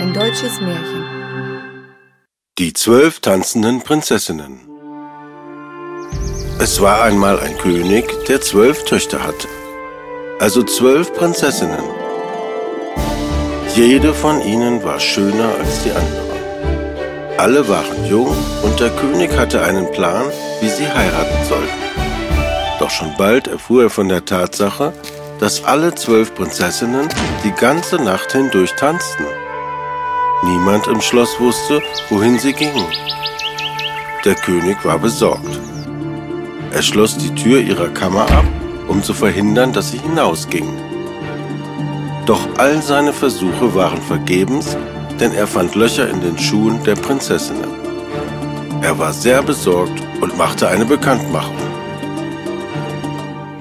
Ein deutsches Märchen. Die zwölf tanzenden Prinzessinnen. Es war einmal ein König, der zwölf Töchter hatte, also zwölf Prinzessinnen. Jede von ihnen war schöner als die andere. Alle waren jung und der König hatte einen Plan, wie sie heiraten sollten. Doch schon bald erfuhr er von der Tatsache, dass alle zwölf Prinzessinnen die ganze Nacht hindurch tanzten. Niemand im Schloss wusste, wohin sie gingen. Der König war besorgt. Er schloss die Tür ihrer Kammer ab, um zu verhindern, dass sie hinausgingen. Doch all seine Versuche waren vergebens, denn er fand Löcher in den Schuhen der Prinzessinnen. Er war sehr besorgt und machte eine Bekanntmachung.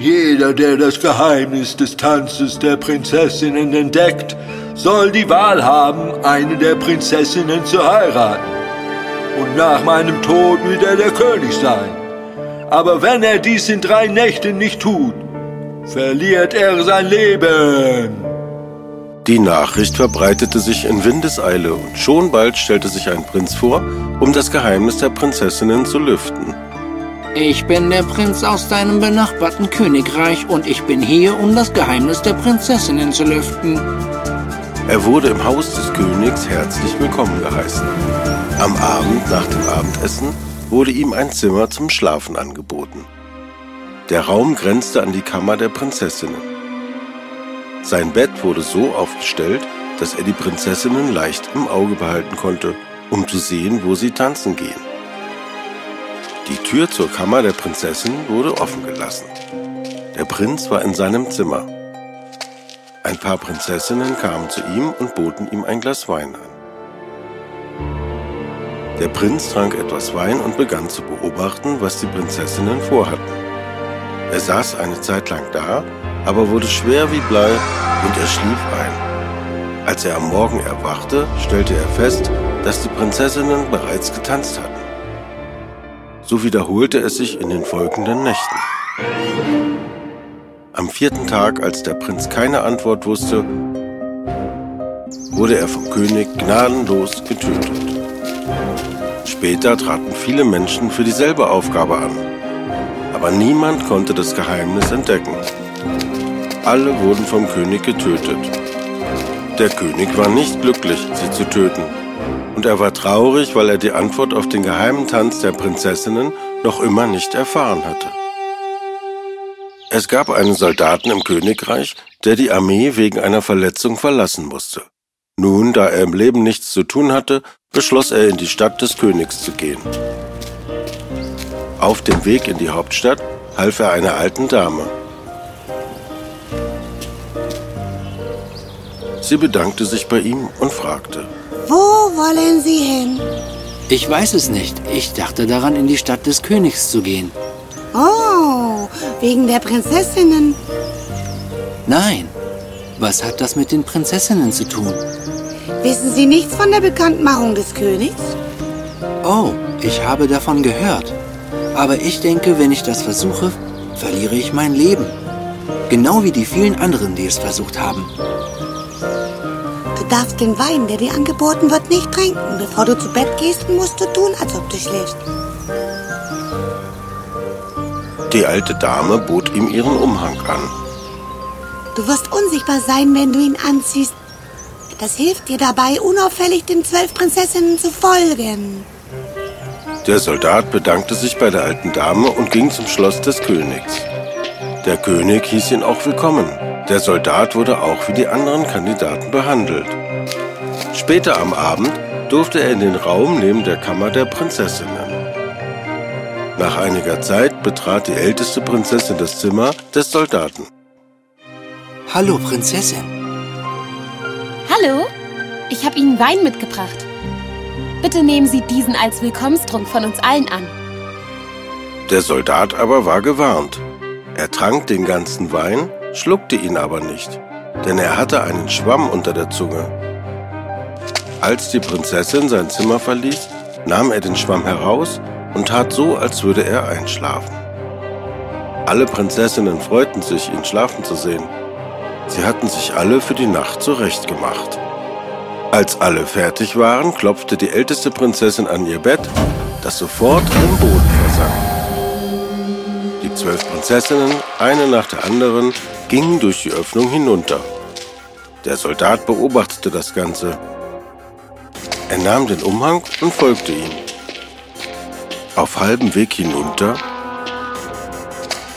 Jeder, der das Geheimnis des Tanzes der Prinzessinnen entdeckt, soll die Wahl haben, eine der Prinzessinnen zu heiraten und nach meinem Tod wieder der König sein. Aber wenn er dies in drei Nächten nicht tut, verliert er sein Leben. Die Nachricht verbreitete sich in Windeseile und schon bald stellte sich ein Prinz vor, um das Geheimnis der Prinzessinnen zu lüften. Ich bin der Prinz aus deinem benachbarten Königreich und ich bin hier, um das Geheimnis der Prinzessinnen zu lüften. Er wurde im Haus des Königs herzlich willkommen geheißen. Am Abend nach dem Abendessen wurde ihm ein Zimmer zum Schlafen angeboten. Der Raum grenzte an die Kammer der Prinzessinnen. Sein Bett wurde so aufgestellt, dass er die Prinzessinnen leicht im Auge behalten konnte, um zu sehen, wo sie tanzen gehen. Die Tür zur Kammer der Prinzessin wurde offen gelassen. Der Prinz war in seinem Zimmer. Ein paar Prinzessinnen kamen zu ihm und boten ihm ein Glas Wein an. Der Prinz trank etwas Wein und begann zu beobachten, was die Prinzessinnen vorhatten. Er saß eine Zeit lang da, aber wurde schwer wie Blei und er schlief ein. Als er am Morgen erwachte, stellte er fest, dass die Prinzessinnen bereits getanzt hatten. So wiederholte es sich in den folgenden Nächten. Am vierten Tag, als der Prinz keine Antwort wusste, wurde er vom König gnadenlos getötet. Später traten viele Menschen für dieselbe Aufgabe an, aber niemand konnte das Geheimnis entdecken. Alle wurden vom König getötet. Der König war nicht glücklich, sie zu töten, und er war traurig, weil er die Antwort auf den geheimen Tanz der Prinzessinnen noch immer nicht erfahren hatte. Es gab einen Soldaten im Königreich, der die Armee wegen einer Verletzung verlassen musste. Nun, da er im Leben nichts zu tun hatte, beschloss er, in die Stadt des Königs zu gehen. Auf dem Weg in die Hauptstadt half er einer alten Dame. Sie bedankte sich bei ihm und fragte, Wo wollen Sie hin? Ich weiß es nicht. Ich dachte daran, in die Stadt des Königs zu gehen. Oh, wegen der Prinzessinnen. Nein. Was hat das mit den Prinzessinnen zu tun? Wissen Sie nichts von der Bekanntmachung des Königs? Oh, ich habe davon gehört. Aber ich denke, wenn ich das versuche, verliere ich mein Leben. Genau wie die vielen anderen, die es versucht haben. Du darfst den Wein, der dir angeboten wird, nicht trinken. Bevor du zu Bett gehst, musst du tun, als ob du schläfst. Die alte Dame bot ihm ihren Umhang an. Du wirst unsichtbar sein, wenn du ihn anziehst. Das hilft dir dabei, unauffällig den zwölf Prinzessinnen zu folgen. Der Soldat bedankte sich bei der alten Dame und ging zum Schloss des Königs. Der König hieß ihn auch willkommen. Der Soldat wurde auch wie die anderen Kandidaten behandelt. Später am Abend durfte er in den Raum neben der Kammer der Prinzessinnen. Nach einiger Zeit betrat die älteste Prinzessin das Zimmer des Soldaten. Hallo, Prinzessin. Hallo, ich habe Ihnen Wein mitgebracht. Bitte nehmen Sie diesen als Willkommenstrunk von uns allen an. Der Soldat aber war gewarnt. Er trank den ganzen Wein, schluckte ihn aber nicht, denn er hatte einen Schwamm unter der Zunge. Als die Prinzessin sein Zimmer verließ, nahm er den Schwamm heraus und tat so, als würde er einschlafen. Alle Prinzessinnen freuten sich, ihn schlafen zu sehen. Sie hatten sich alle für die Nacht zurechtgemacht. Als alle fertig waren, klopfte die älteste Prinzessin an ihr Bett, das sofort im Boden zwölf Prinzessinnen, eine nach der anderen, gingen durch die Öffnung hinunter. Der Soldat beobachtete das Ganze. Er nahm den Umhang und folgte ihm. Auf halbem Weg hinunter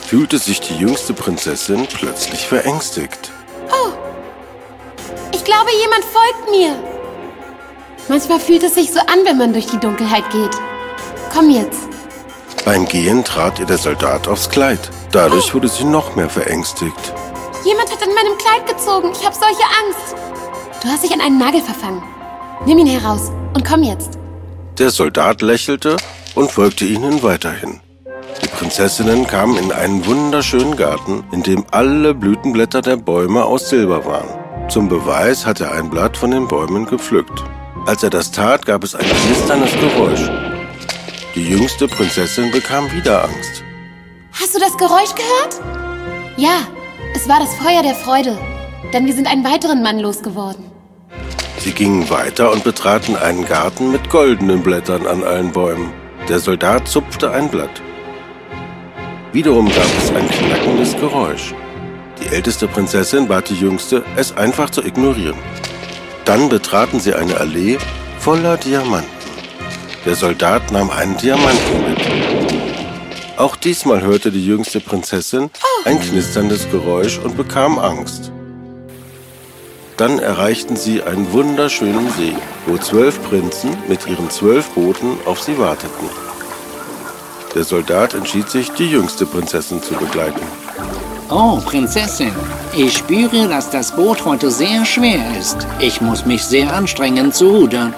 fühlte sich die jüngste Prinzessin plötzlich verängstigt. Oh, ich glaube, jemand folgt mir. Manchmal fühlt es sich so an, wenn man durch die Dunkelheit geht. Komm jetzt. Beim Gehen trat ihr der Soldat aufs Kleid. Dadurch wurde sie noch mehr verängstigt. Jemand hat an meinem Kleid gezogen. Ich habe solche Angst. Du hast dich an einen Nagel verfangen. Nimm ihn heraus und komm jetzt. Der Soldat lächelte und folgte ihnen weiterhin. Die Prinzessinnen kamen in einen wunderschönen Garten, in dem alle Blütenblätter der Bäume aus Silber waren. Zum Beweis hat er ein Blatt von den Bäumen gepflückt. Als er das tat, gab es ein knisterndes Geräusch. Die jüngste Prinzessin bekam wieder Angst. Hast du das Geräusch gehört? Ja, es war das Feuer der Freude, denn wir sind einen weiteren Mann losgeworden. Sie gingen weiter und betraten einen Garten mit goldenen Blättern an allen Bäumen. Der Soldat zupfte ein Blatt. Wiederum gab es ein knackendes Geräusch. Die älteste Prinzessin bat die jüngste, es einfach zu ignorieren. Dann betraten sie eine Allee voller Diamanten. Der Soldat nahm einen Diamanten mit. Auch diesmal hörte die jüngste Prinzessin ein knisterndes Geräusch und bekam Angst. Dann erreichten sie einen wunderschönen See, wo zwölf Prinzen mit ihren zwölf Booten auf sie warteten. Der Soldat entschied sich, die jüngste Prinzessin zu begleiten. Oh, Prinzessin, ich spüre, dass das Boot heute sehr schwer ist. Ich muss mich sehr anstrengen zu rudern.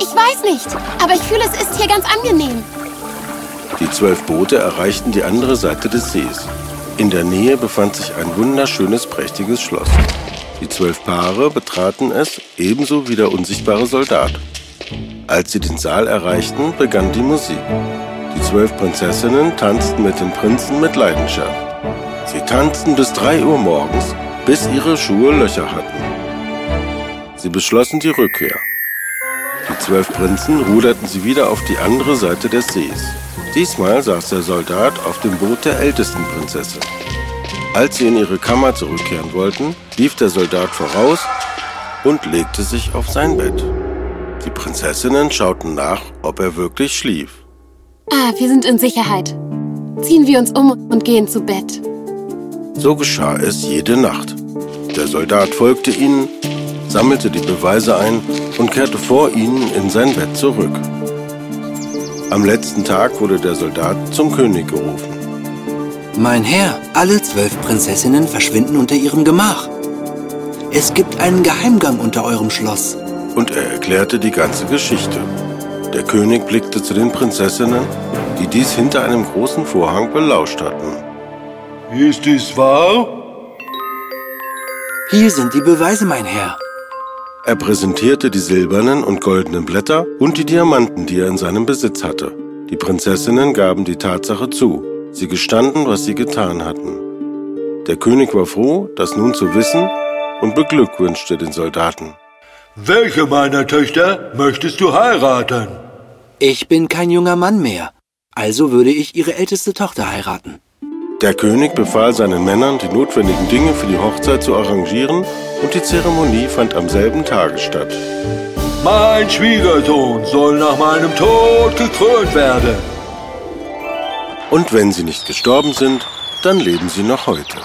Ich weiß nicht, aber ich fühle, es ist hier ganz angenehm. Die zwölf Boote erreichten die andere Seite des Sees. In der Nähe befand sich ein wunderschönes, prächtiges Schloss. Die zwölf Paare betraten es, ebenso wie der unsichtbare Soldat. Als sie den Saal erreichten, begann die Musik. Die zwölf Prinzessinnen tanzten mit den Prinzen mit Leidenschaft. Sie tanzten bis drei Uhr morgens, bis ihre Schuhe Löcher hatten. Sie beschlossen die Rückkehr. Die zwölf Prinzen ruderten sie wieder auf die andere Seite des Sees. Diesmal saß der Soldat auf dem Boot der ältesten Prinzessin. Als sie in ihre Kammer zurückkehren wollten, lief der Soldat voraus und legte sich auf sein Bett. Die Prinzessinnen schauten nach, ob er wirklich schlief. Ah, wir sind in Sicherheit. Ziehen wir uns um und gehen zu Bett. So geschah es jede Nacht. Der Soldat folgte ihnen, sammelte die Beweise ein und kehrte vor ihnen in sein Bett zurück. Am letzten Tag wurde der Soldat zum König gerufen. Mein Herr, alle zwölf Prinzessinnen verschwinden unter ihrem Gemach. Es gibt einen Geheimgang unter eurem Schloss. Und er erklärte die ganze Geschichte. Der König blickte zu den Prinzessinnen, die dies hinter einem großen Vorhang belauscht hatten. Ist dies wahr? Hier sind die Beweise, mein Herr. Er präsentierte die silbernen und goldenen Blätter und die Diamanten, die er in seinem Besitz hatte. Die Prinzessinnen gaben die Tatsache zu. Sie gestanden, was sie getan hatten. Der König war froh, das nun zu wissen, und beglückwünschte den Soldaten. Welche meiner Töchter möchtest du heiraten? Ich bin kein junger Mann mehr. Also würde ich ihre älteste Tochter heiraten. Der König befahl seinen Männern, die notwendigen Dinge für die Hochzeit zu arrangieren, und die Zeremonie fand am selben Tage statt. Mein Schwiegersohn soll nach meinem Tod gekrönt werden. Und wenn sie nicht gestorben sind, dann leben sie noch heute.